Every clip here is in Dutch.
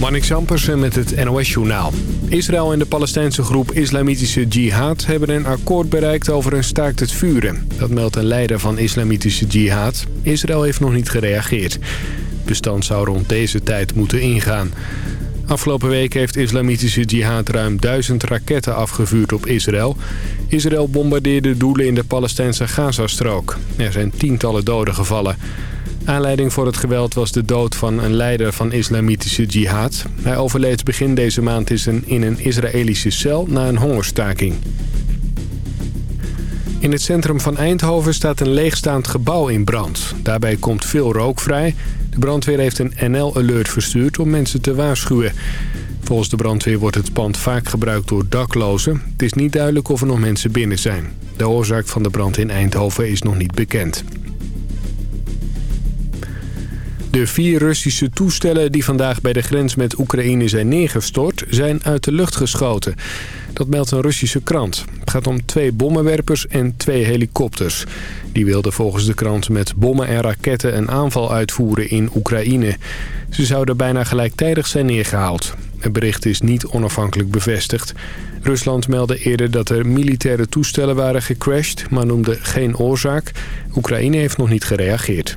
Marnix Ampersen met het NOS-journaal. Israël en de Palestijnse groep Islamitische Jihad hebben een akkoord bereikt over een staakt het vuren. Dat meldt een leider van Islamitische Jihad. Israël heeft nog niet gereageerd. Het bestand zou rond deze tijd moeten ingaan. Afgelopen week heeft Islamitische Jihad ruim duizend raketten afgevuurd op Israël. Israël bombardeerde doelen in de Palestijnse Gazastrook. Er zijn tientallen doden gevallen. Aanleiding voor het geweld was de dood van een leider van islamitische jihad. Hij overleed begin deze maand in een Israëlische cel na een hongerstaking. In het centrum van Eindhoven staat een leegstaand gebouw in brand. Daarbij komt veel rook vrij. De brandweer heeft een NL-alert verstuurd om mensen te waarschuwen. Volgens de brandweer wordt het pand vaak gebruikt door daklozen. Het is niet duidelijk of er nog mensen binnen zijn. De oorzaak van de brand in Eindhoven is nog niet bekend. De vier Russische toestellen die vandaag bij de grens met Oekraïne zijn neergestort... zijn uit de lucht geschoten. Dat meldt een Russische krant. Het gaat om twee bommenwerpers en twee helikopters. Die wilden volgens de krant met bommen en raketten een aanval uitvoeren in Oekraïne. Ze zouden bijna gelijktijdig zijn neergehaald. Het bericht is niet onafhankelijk bevestigd. Rusland meldde eerder dat er militaire toestellen waren gecrashed... maar noemde geen oorzaak. Oekraïne heeft nog niet gereageerd.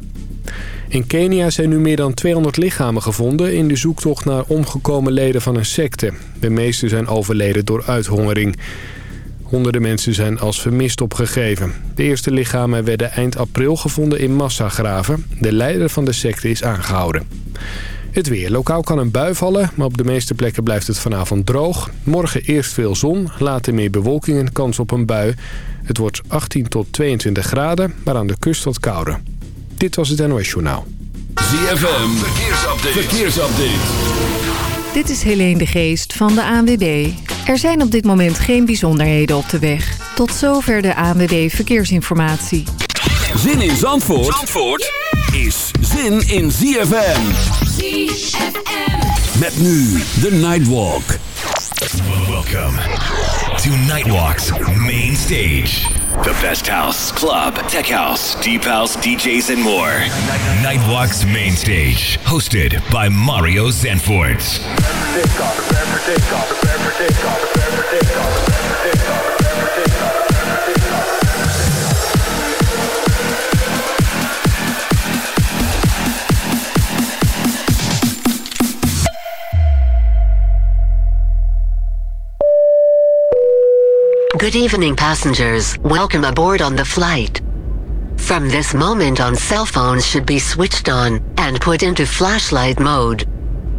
In Kenia zijn nu meer dan 200 lichamen gevonden in de zoektocht naar omgekomen leden van een secte. De meeste zijn overleden door uithongering. Honderden mensen zijn als vermist opgegeven. De eerste lichamen werden eind april gevonden in massagraven. De leider van de secte is aangehouden. Het weer. Lokaal kan een bui vallen, maar op de meeste plekken blijft het vanavond droog. Morgen eerst veel zon, later meer bewolking en kans op een bui. Het wordt 18 tot 22 graden, maar aan de kust wat kouder. Dit was het NOS Journaal. ZFM, verkeersupdate. verkeersupdate. Dit is Helene de Geest van de ANWB. Er zijn op dit moment geen bijzonderheden op de weg. Tot zover de ANWB Verkeersinformatie. Zin in Zandvoort, Zandvoort is zin in ZFM. ZFM. Met nu de Nightwalk. Welcome to Nightwalk's main stage. The best house, club, tech house, deep house, DJs, and more. Nightwalk's main stage, hosted by Mario Zanfort. Good evening, passengers. Welcome aboard on the flight. From this moment on, cell phones should be switched on and put into flashlight mode.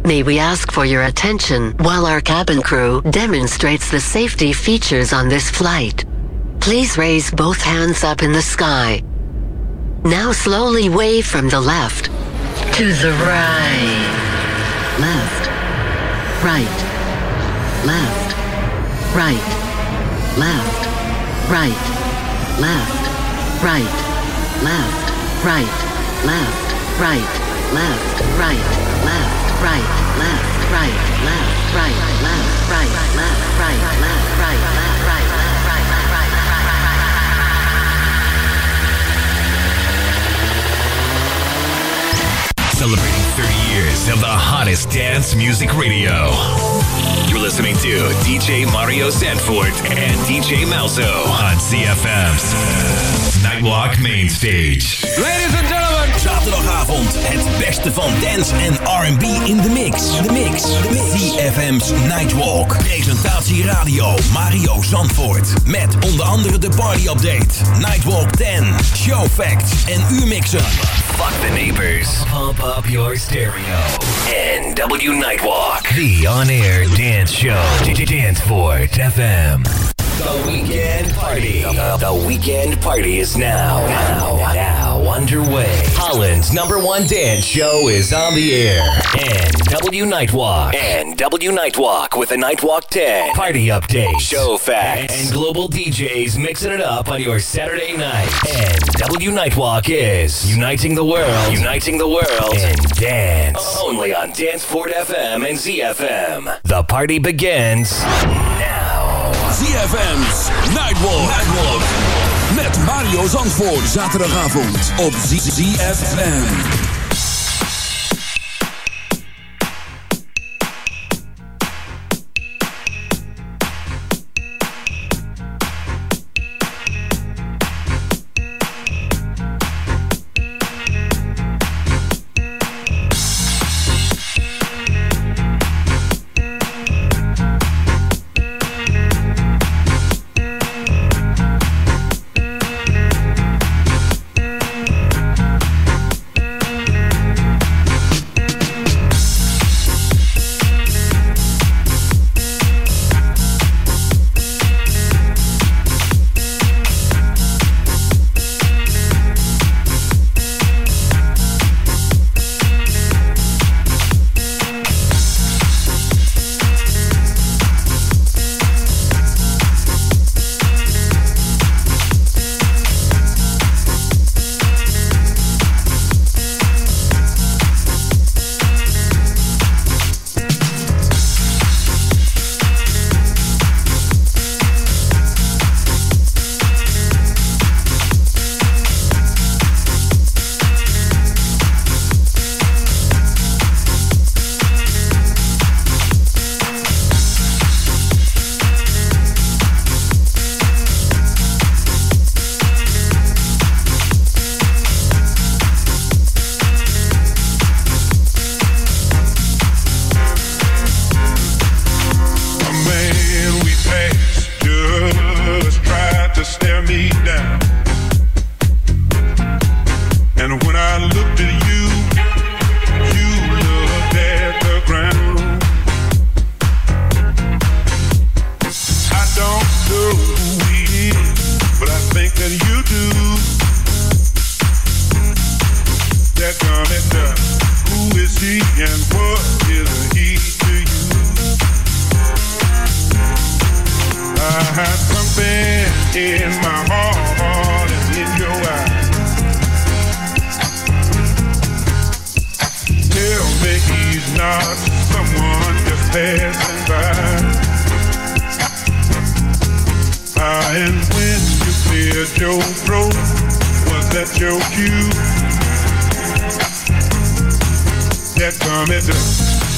May we ask for your attention while our cabin crew demonstrates the safety features on this flight. Please raise both hands up in the sky. Now slowly wave from the left to the right. Left. Right. Left. Right left, right, left, right, left, right, left, right, left, right, left, right, left, right, left, right, left, right, left, right, left, right, left, right, left, right, celebrating 30 years of the hottest dance music radio. You're listening to DJ Mario Sanford and DJ Malzo on CFM's Nightwalk Main Stage. Ladies and gentlemen. Zaterdagavond het beste van dance en R&B in de mix. De mix. De CFM's Nightwalk. Presentatie radio Mario Zandvoort. Met onder andere de party update. Nightwalk 10. Show facts en U-mixen. Fuck the neighbors. Pump up your stereo. NW Nightwalk. The on-air dance show. Danceport FM. The weekend party. The weekend party is now. Now. Now underway. Holland's number one dance show is on the air. NW Nightwalk. NW Nightwalk with a Nightwalk 10. Party update. Show facts. And global DJs mixing it up on your Saturday night. NW Nightwalk is uniting the world. Uniting the world. In dance. Only on Danceport FM and ZFM. The party begins now. ZFM's Nightwalk. Nightwalk. Met Mario Zandvoort. Zaterdagavond op ZFM.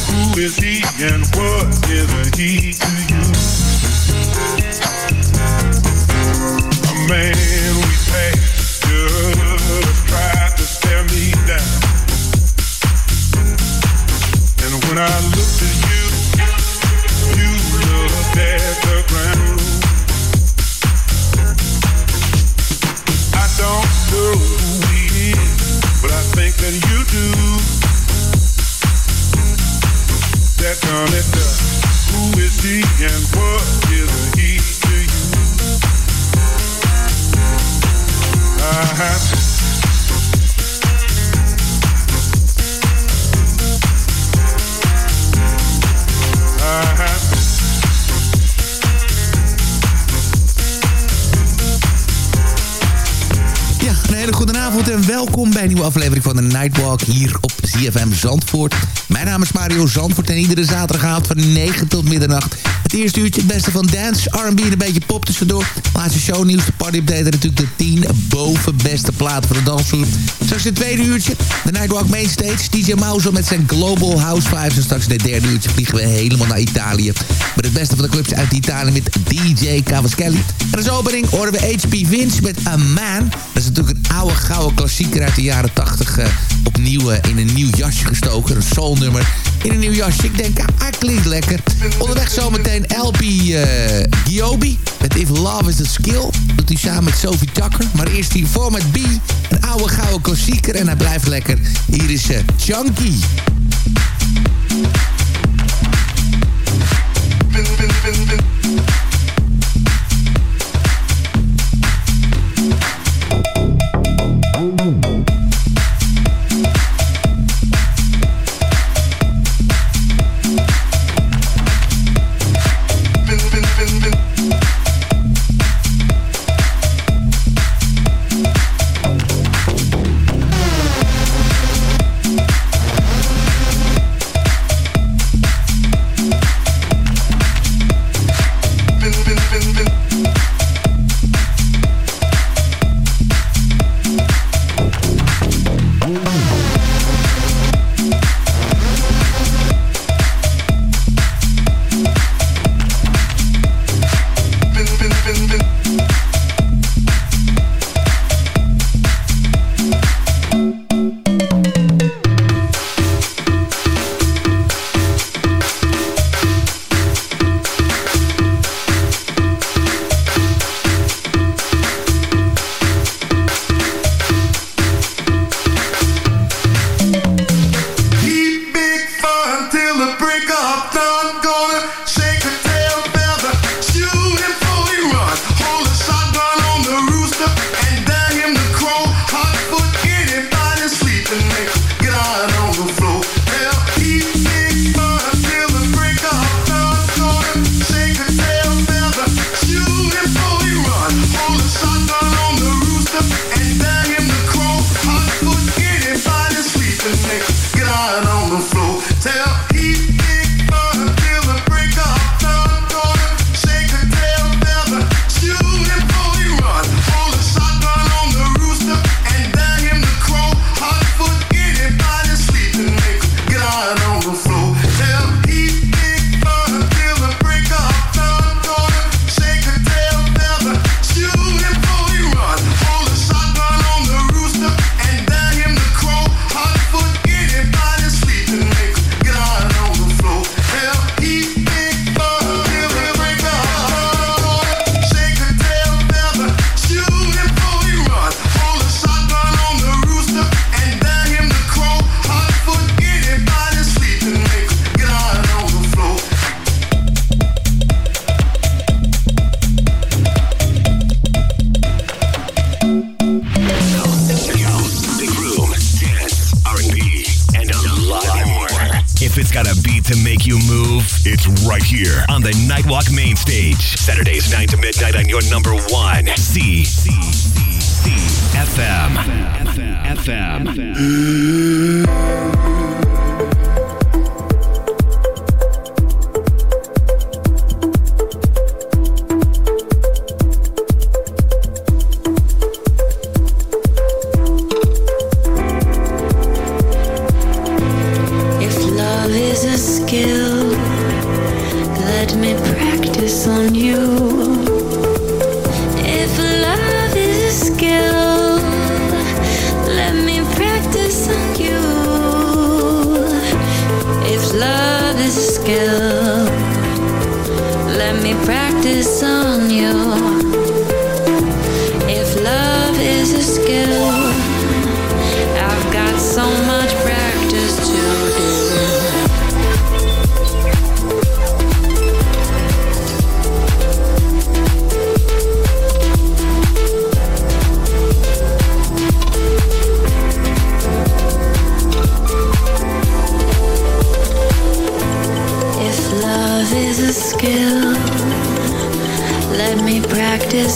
Who is he and what is he to you? A man we tried to me down. And when I aflevering van de Nightwalk hier op ZFM Zandvoort. Mijn naam is Mario Zandvoort en iedere zaterdagavond van 9 tot middernacht. Het eerste uurtje het beste van dance, R&B en een beetje pop tussendoor. Laatste shownieuws, de party update en natuurlijk de 10 boven beste platen van de dansvloer. Straks het tweede uurtje, de Nightwalk Mainstage. DJ Mouse met zijn Global House Vibes. En straks in het derde uurtje vliegen we helemaal naar Italië. Met het beste van de clubs uit Italië met DJ Cavaschelli. En als opening horen we HP Vince met A Man. Dat is natuurlijk een oude gouden klassieker uit de jaren 80. Uh, eh, opnieuw uh, in een nieuw jasje gestoken. Een soulnummer in een nieuw jasje. Ik denk, ah, klinkt lekker. Onderweg zometeen en LP uh, eh, Giobi. Met If Love Is A Skill. Doet hij samen met Sophie Tucker. Maar eerst die met B. Een oude gouden klassieker. En hij blijft lekker. Hier is uh, Chunky.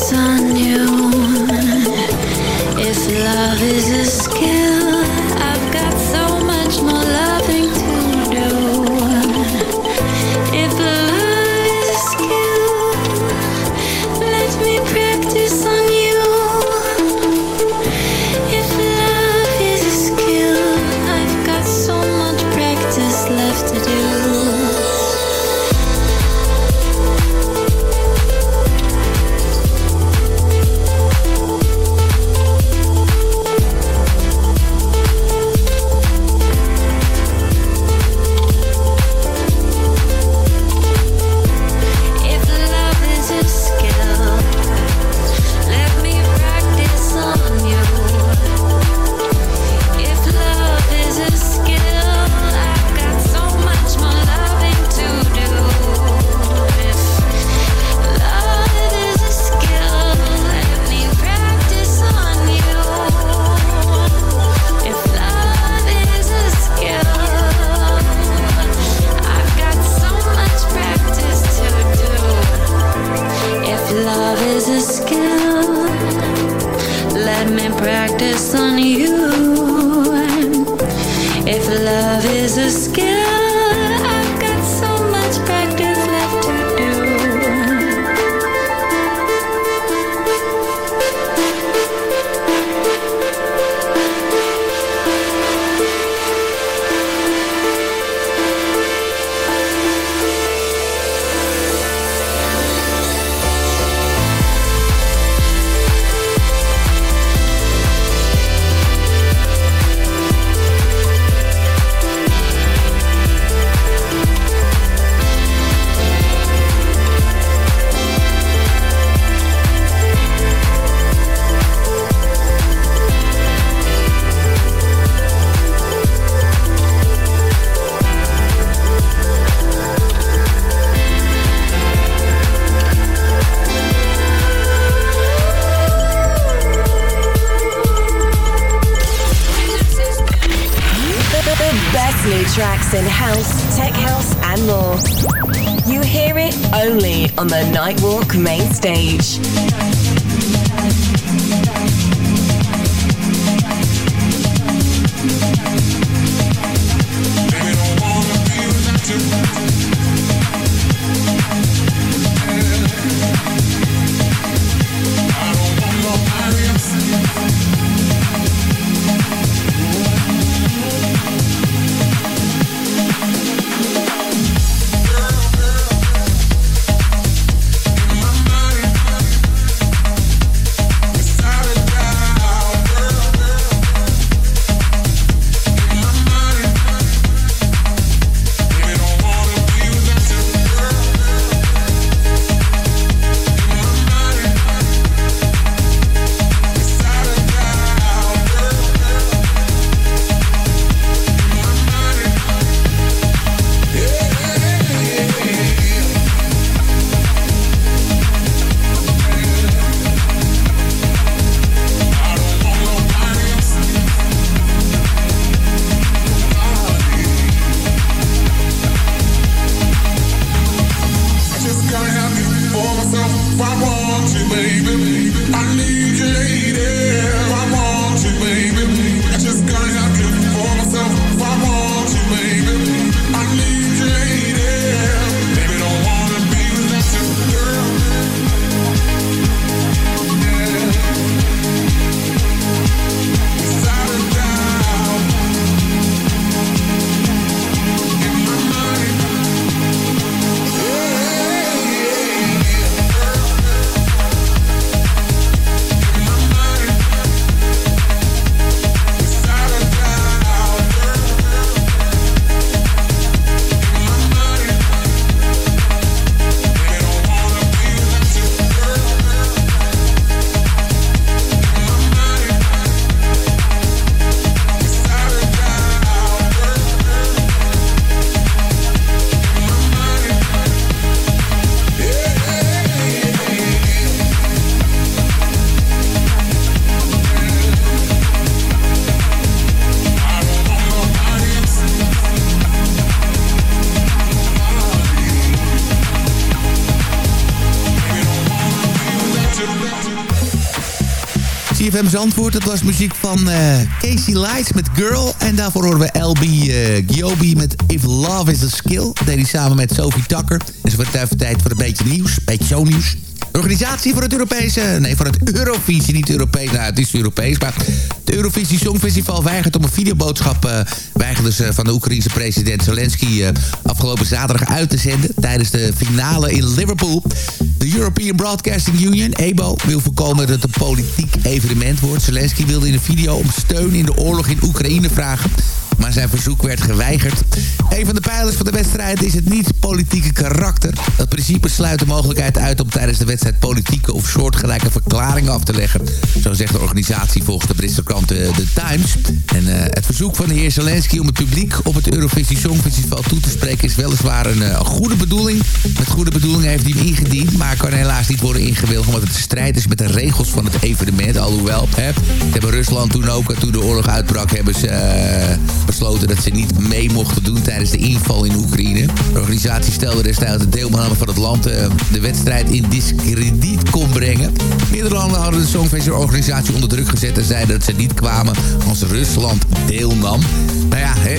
sun. Zandvoort. Dat was muziek van uh, Casey Lights met Girl. En daarvoor horen we LB uh, eh, Giobi met If Love is a Skill. Dat deed hij samen met Sophie Tucker. En ze wordt even tijd voor een beetje nieuws. Een beetje shownieuws. De organisatie voor het Europese... Nee, voor het Eurovisie, niet Europees. Nou, het is Europees, maar... Het Eurovisie Songfestival weigert om een videoboodschap... Uh, weigerde ze van de Oekraïense president Zelensky... Uh, afgelopen zaterdag uit te zenden... tijdens de finale in Liverpool. De European Broadcasting Union, EBO... wil voorkomen dat het een politiek evenement wordt. Zelensky wilde in een video om steun in de oorlog in Oekraïne vragen maar zijn verzoek werd geweigerd. Een van de pijlers van de wedstrijd is het niet-politieke karakter. Dat principe sluit de mogelijkheid uit om tijdens de wedstrijd politieke of soortgelijke verklaringen af te leggen. Zo zegt de organisatie volgens de Britse krant The, Times. En uh, het verzoek van de heer Zelensky om het publiek op het Eurovisie Songfestival toe te spreken is weliswaar een, uh, goede bedoeling. Met goede bedoeling heeft hij hem ingediend, maar kan helaas niet worden ingewilligd omdat het strijd is met de regels van het evenement. Alhoewel, hè, hebben Rusland toen ook, toen de oorlog uitbrak, hebben ze... Besloten dat ze niet mee mochten doen tijdens de inval in Oekraïne. De organisatie stelde destijds de deelname van het land uh, de wedstrijd in discrediet kon brengen. Meerdere landen hadden de Songfestival-organisatie onder druk gezet en zeiden dat ze niet kwamen als Rusland deelnam. Nou ja, hè,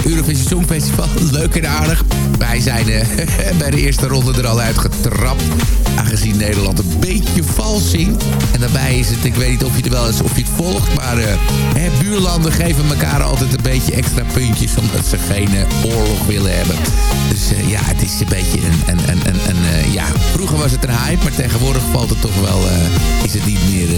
Songfestival, leuk en aardig. Wij zijn uh, bij de eerste ronde er al uitgetrapt. Aangezien Nederland een beetje vals zingt. En daarbij is het, ik weet niet of je het wel eens of je het volgt, maar uh, hè, buurlanden geven elkaar altijd een beetje extra puntjes omdat ze geen uh, oorlog willen hebben. Dus uh, ja, het is een beetje een... een, een, een, uh, ja, vroeger was het een hype, maar tegenwoordig valt het toch wel... is, het niet meer,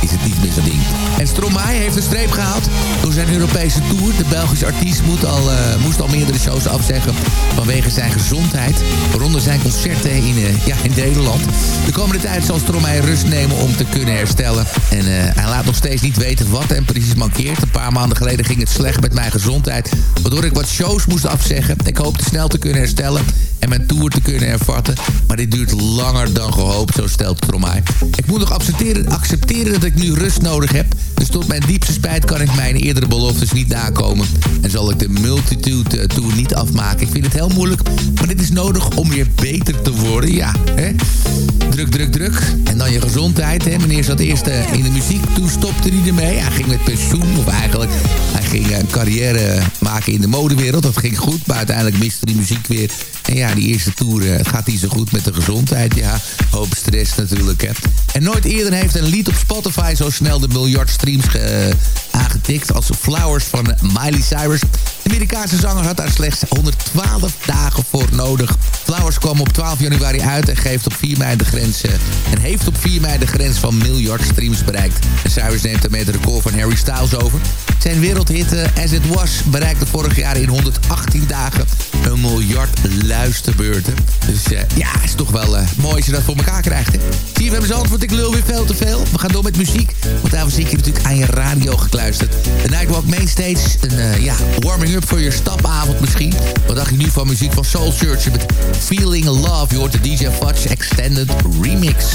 is het niet meer zo'n ding. En Stromae heeft een streep gehaald door zijn Europese tour. De Belgische artiest moet al, moest al meerdere shows afzeggen vanwege zijn gezondheid. Waaronder zijn concerten in, ja, in Nederland. De komende tijd zal Stromae rust nemen om te kunnen herstellen. En hij laat nog steeds niet weten wat hem precies mankeert. Een paar maanden geleden ging het slecht met mijn gezondheid Waardoor ik wat shows moest afzeggen. Ik hoopte snel te kunnen herstellen en mijn tour te kunnen hervatten. Maar dit duurt langer dan gehoopt, zo stelt Stromae. Ik moet nog accepteren dat ik nu rust nodig heb. Dus tot mijn diepste spijt kan ik mijn eerdere beloftes niet nakomen. En zal ik de Multitude eh, Tour niet afmaken. Ik vind het heel moeilijk, maar dit is nodig om weer beter te worden. Ja, hè? Druk, druk, druk. En dan je gezondheid. Hè? Meneer zat eerst uh, in de muziek, toen stopte hij ermee. Hij ging met pensioen, of eigenlijk, hij ging een carrière maken in de modewereld. Dat ging goed, maar uiteindelijk miste die muziek weer. En ja, die eerste tour gaat niet zo goed met de gezondheid. Ja, hoop stress natuurlijk. Hè. En nooit eerder heeft een lied op Spotify zo snel de miljard uh, aangetikt... als Flowers van Miley Cyrus. De Amerikaanse zanger had daar slechts 112 dagen voor nodig. Flowers kwam op 12 januari uit en, geeft op 4 mei de grens, uh, en heeft op 4 mei de grens van miljard streams bereikt. En Cyrus neemt daarmee het record van Harry Styles over. Zijn wereldhit As It Was bereikte vorig jaar in 118 dagen een miljard luisterbeurten. Dus uh, ja, is toch wel uh, mooi als je dat voor elkaar krijgt. Zie je, hebben antwoord, ik lul weer veel te veel. We gaan door met muziek, want daarvoor zit je natuurlijk aan je radio gekluisterd. De Nightwalk Mainstage, een uh, ja, voor je stapavond misschien. Wat dacht je nu van muziek van Soul Searcher met Feeling Love? Je hoort de DJ Fudge Extended Remix.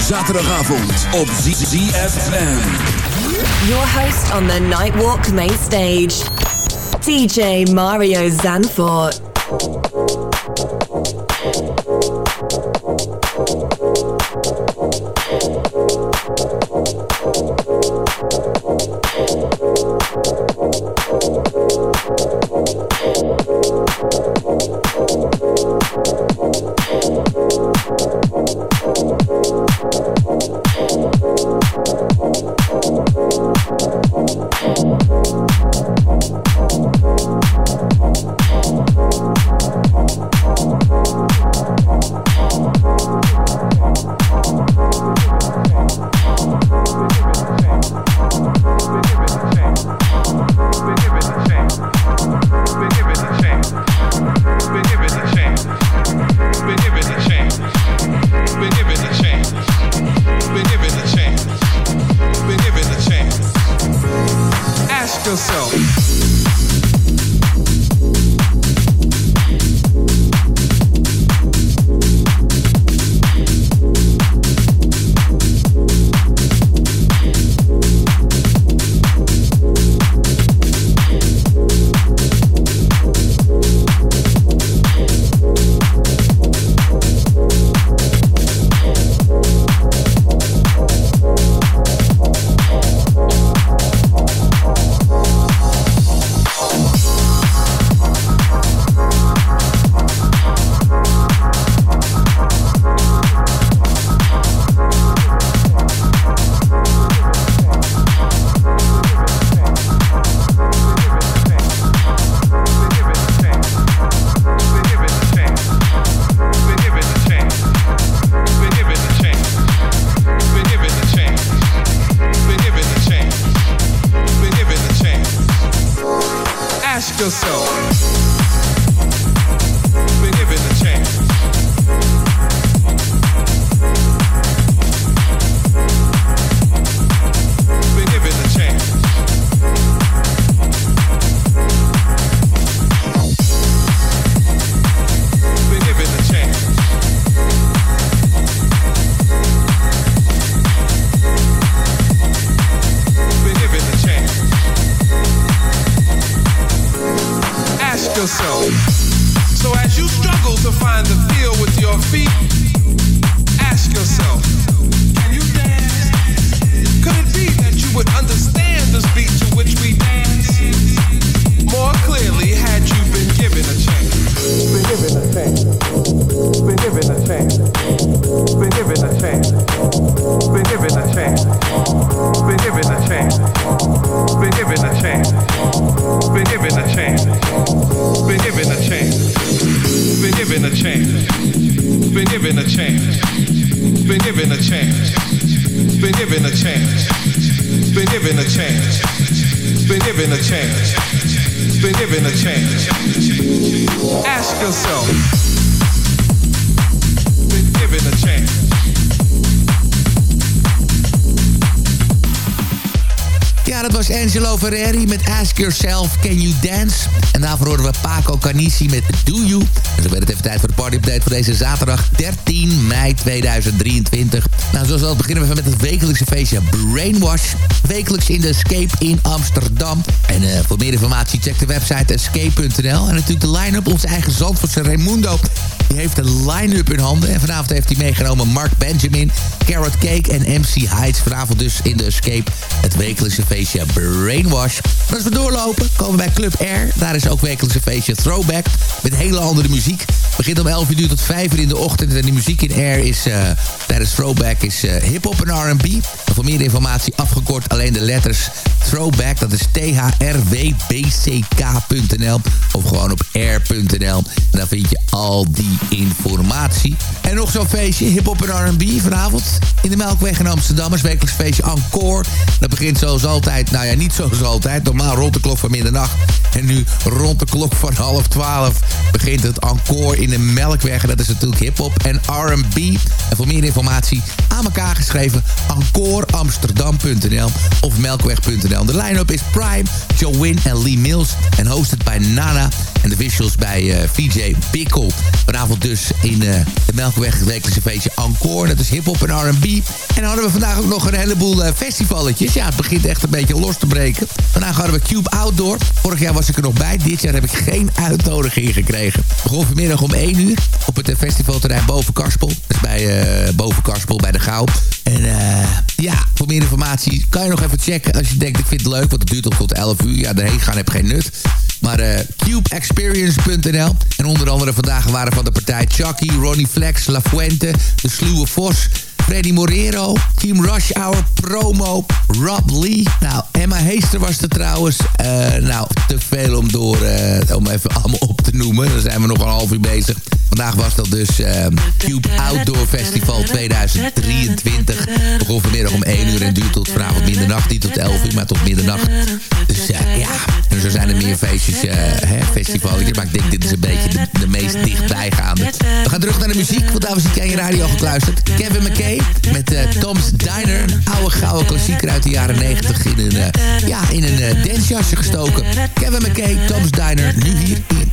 zaterdagavond op ZFM. Your host on the Nightwalk main stage, DJ Mario Zanfort. si me deze zaterdag 13 mei 2023. Nou, zoals al beginnen we met het wekelijkse feestje Brainwash. Wekelijks in de Escape in Amsterdam. En uh, voor meer informatie check de website escape.nl. En natuurlijk de line-up, onze eigen Zandvoortse Raimundo. Die heeft een line-up in handen. En vanavond heeft hij meegenomen Mark Benjamin, Carrot Cake en MC Heights. Vanavond dus in de Escape het wekelijkse feestje Brainwash. En als we doorlopen, komen we bij Club Air. Daar is ook wekelijkse feestje Throwback. Met hele andere muziek. Begint om 11 uur tot 5 uur in de ochtend. En die muziek in Air is uh, tijdens Throwback is uh, hip-hop en RB. Voor meer informatie afgekort alleen de letters Throwback. Dat is T-H-R-W-B-C-K.nl. Of gewoon op air.nl. En daar vind je al die informatie. En nog zo'n feestje, hip-hop en RB vanavond. In de Melkweg in Amsterdam is wekelijks feestje Encore. Dat begint zoals altijd, nou ja, niet zoals altijd. Normaal rond de klok van middernacht. En nu rond de klok van half twaalf begint het Encore in de Melkweg. Dat is natuurlijk hip-hop en RB. En voor meer informatie aan elkaar geschreven encoreamsterdam.nl of melkweg.nl. De line-up is Prime, Joe en Lee Mills. En hosted bij Nana. En de visuals bij uh, eh, VJ Pickle. Vanavond dus in uh, de Melkweg het wekelijkse feestje Encore. Dat is hip-hop en R&B. En dan hadden we vandaag ook nog een heleboel uh, festivalletjes. Ja, het begint echt een beetje los te breken. Vandaag hadden we Cube Outdoor. Vorig jaar was ik er nog bij. Dit jaar heb ik geen uitnodiging gekregen. Begon vanmiddag om 1 uur op het festivalterrein Boven Karspel. Dat is bij Boven Karspel, bij de Gouw. En ja, voor meer informatie kan je nog even checken als je denkt ik vind het leuk. Want het duurt tot 11 uur. Ja, daarheen gaan heb geen nut. Maar uh, cubeexperience.nl. En onder andere vandaag waren van de partij Chucky, Ronnie Flex, La Fuente, De Sluwe Vos... Freddy Morero, Team Rush Hour, Promo, Rob Lee. Nou, Emma Heester was er trouwens. Nou, te veel om, door, om even allemaal op te noemen. Dan zijn we nog een half uur bezig. Vandaag was dat dus uh, Cube Outdoor Festival 2023. Begon vanmiddag om 1 uur en duurt tot vanavond middernacht. Niet tot 11 uur, maar tot middernacht. Dus ja, en zo zijn er meer feestjes, hè, festivals. Maar ik denk dit is een beetje de, meest dichtbijgaande. We gaan terug naar de muziek, want daar was ik aan je radio gekluisterd. Kevin McKay met uh, Tom's Diner. Oude gouden klassieker uit de jaren 90 in een, uh, ja, in een uh, dancejasje gestoken. Kevin McKay, Tom's Diner. Nu hier in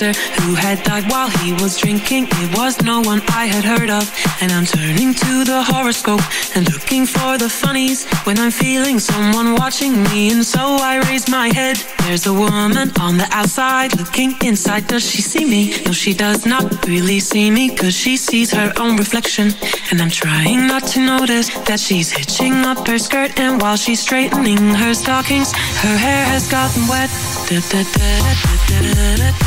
Who had died while he was drinking. It was no one I had heard of. And I'm turning to the horoscope and looking for the funnies when I'm feeling someone watching me. And so I raise my head. There's a woman on the outside looking inside. Does she see me? No, she does not really see me cause she sees her own reflection. And I'm trying not to notice that she's hitching up her skirt. And while she's straightening her stockings, her hair has gotten wet. The best new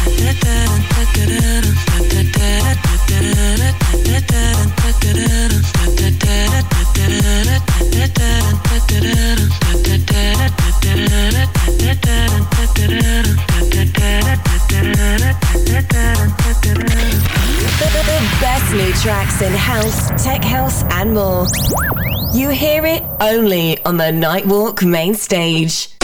on the Nightwalk main stage.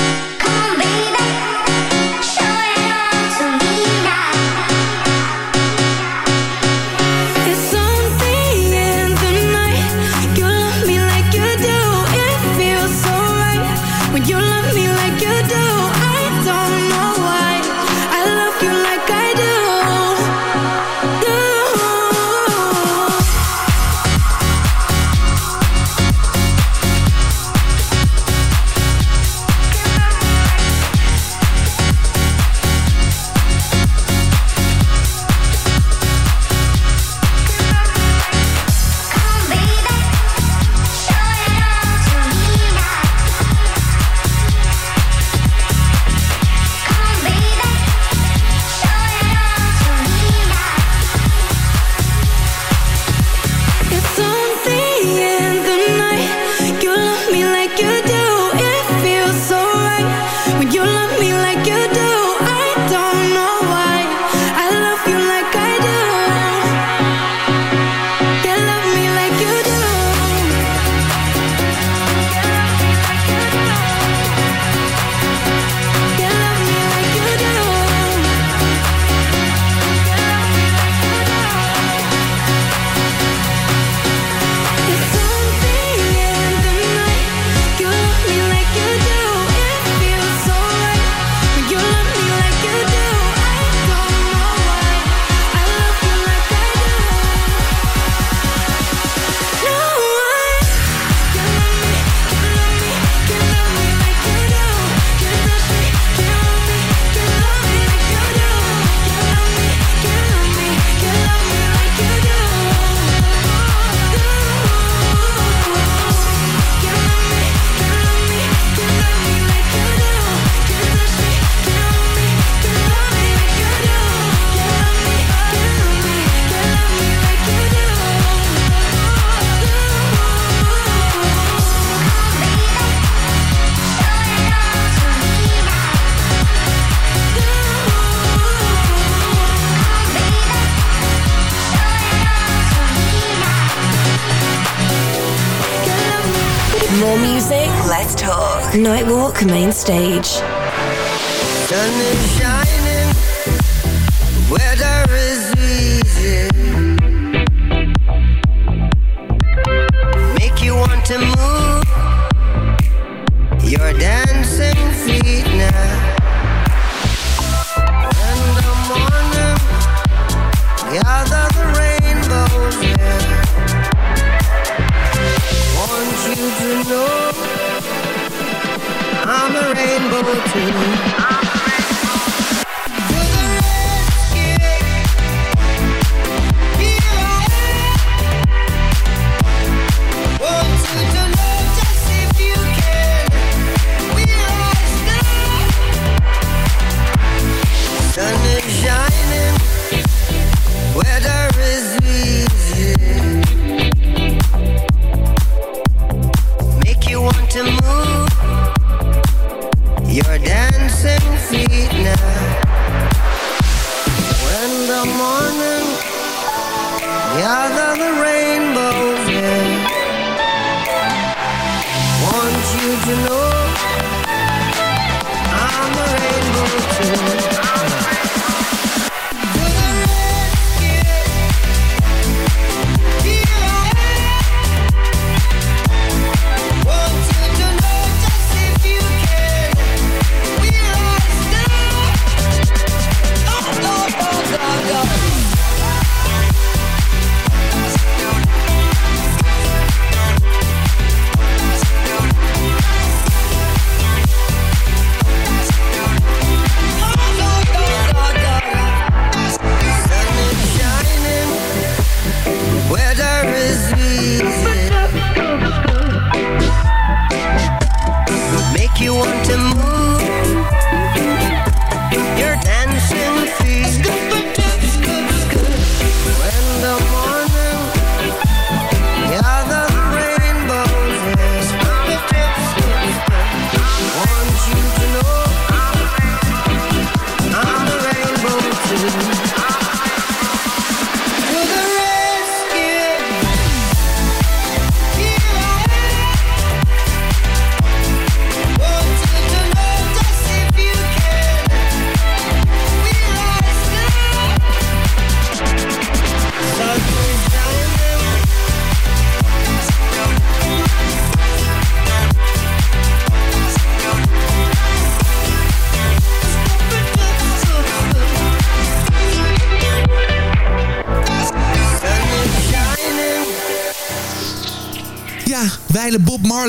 Nightwalk main stage. Sun is shining, weather is easy. Make you want to move your dancing feet now. In the morning, gather the rainbows, yeah. Want you to know. I'm a rainbow too. morning, gather the rain.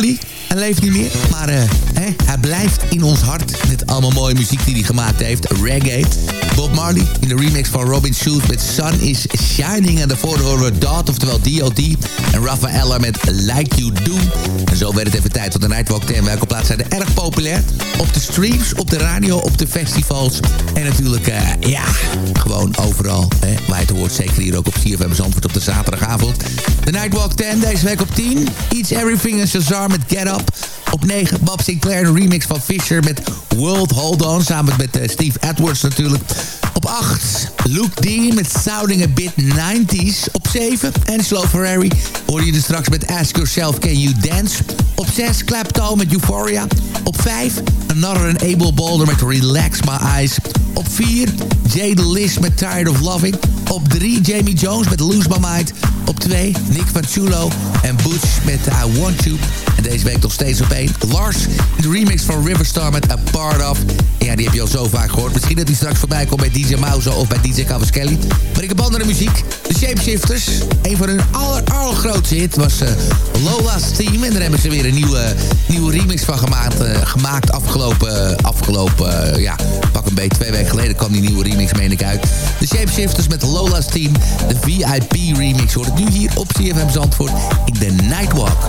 Hij leeft niet meer, maar uh, hè, hij blijft in ons hart. Met allemaal mooie muziek die hij gemaakt heeft. Reggae. In de remix van Robin Schulz met Sun is Shining. En daarvoor horen we Dot, oftewel D.O.D. En Rafaela met Like You Do. En zo werd het even tijd tot de Nightwalk 10. Welke plaats zijn er erg populair? Op de streams, op de radio, op de festivals. En natuurlijk, uh, ja, gewoon overal. Hè, waar het hoort, zeker hier ook op CFM Zandvoort op de zaterdagavond. De Nightwalk 10, deze week op 10. Eats Everything en Shazar met Get Up. Op 9 Bob Sinclair, een remix van Fisher met World Hold On. Samen met uh, Steve Edwards natuurlijk. Op 8 Luke Dean met Sounding a Bit 90s. Op 7 Angelo Ferrari hoor je er straks met Ask Yourself Can You Dance. Op 6 Clapton met Euphoria. Op 5 Another Able Boulder met Relax My Eyes. Op 4 Jade Liz met Tired of Loving. Op 3 Jamie Jones met Lose My Mind. Op 2 Nick Van en Butch met I Want You. Deze week nog steeds op 1 Lars de remix van Riverstar met A Part Of. Ja, die heb je al zo vaak gehoord. Misschien dat hij straks voorbij komt bij DJ Mouse of bij DJ Cavaschelli. Maar ik heb andere muziek. De Shapeshifters. Een van hun aller, allergrootste hit was uh, Lola's Team. En daar hebben ze weer een nieuwe, nieuwe remix van gemaakt. Uh, gemaakt afgelopen, afgelopen ja, pak een beetje twee weken geleden kwam die nieuwe remix, meen ik uit. De Shapeshifters met Lola's Team. De VIP remix hoort het nu hier op CFM Zandvoort in de Nightwalk.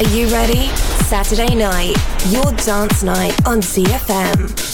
Are you ready? Saturday night, your dance night on ZFM.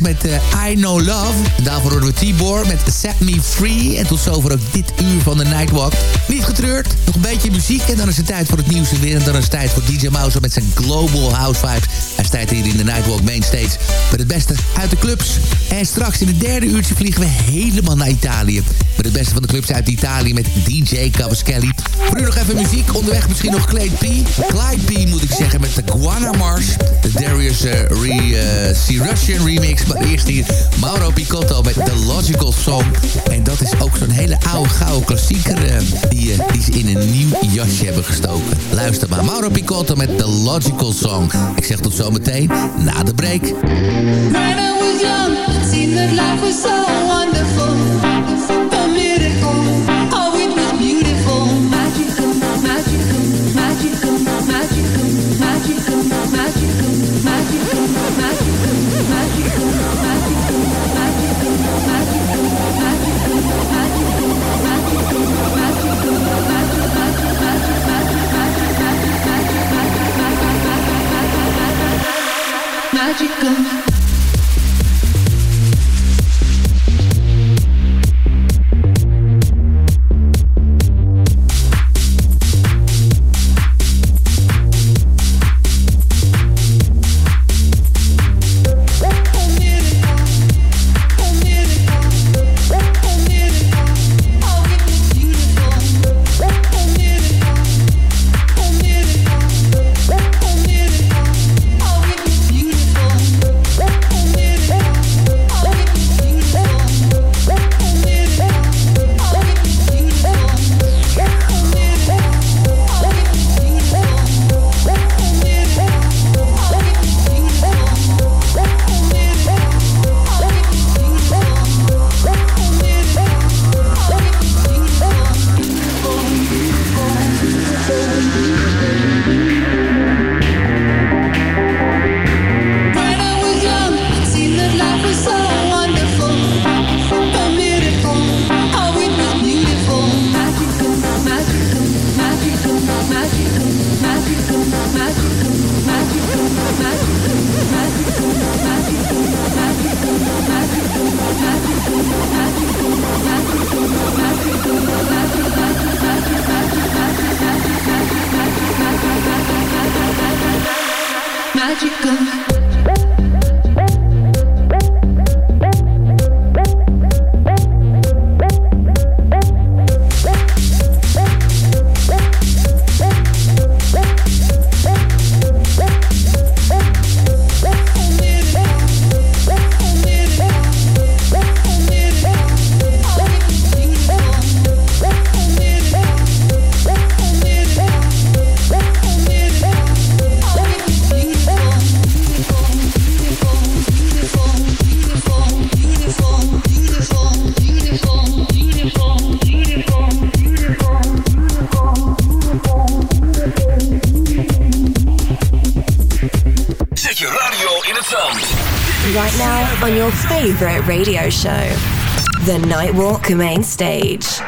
Met uh, I Know Love. daarvoor horen we Tibor met Set Me Free. En tot zover ook dit uur van de Nightwalk. Niet getreurd, nog een beetje muziek. En dan is het tijd voor het nieuws weer. En dan is het tijd voor DJ Mouse met zijn Global House Vibes. Hij staat hier in de Nightwalk Mainstage met het beste uit de clubs. En straks in het derde uurtje vliegen we helemaal naar Italië. Met het beste van de clubs uit Italië met DJ Cavaschelli. Voor nu nog even muziek. Onderweg misschien nog Clyde P. Clyde P moet ik zeggen met de Guana Mars. De Darius uh, Re, uh, Russian remix. Maar eerst hier Mauro Picotto met The Logical Song. En dat is ook zo'n hele oude gouden klassieker uh, die, ze in een nieuw jasje hebben gestoken. Luister maar. Mauro Picotto met The Logical Song. Ik zeg tot zometeen na de break. Radio show, The Nightwalk Main Stage.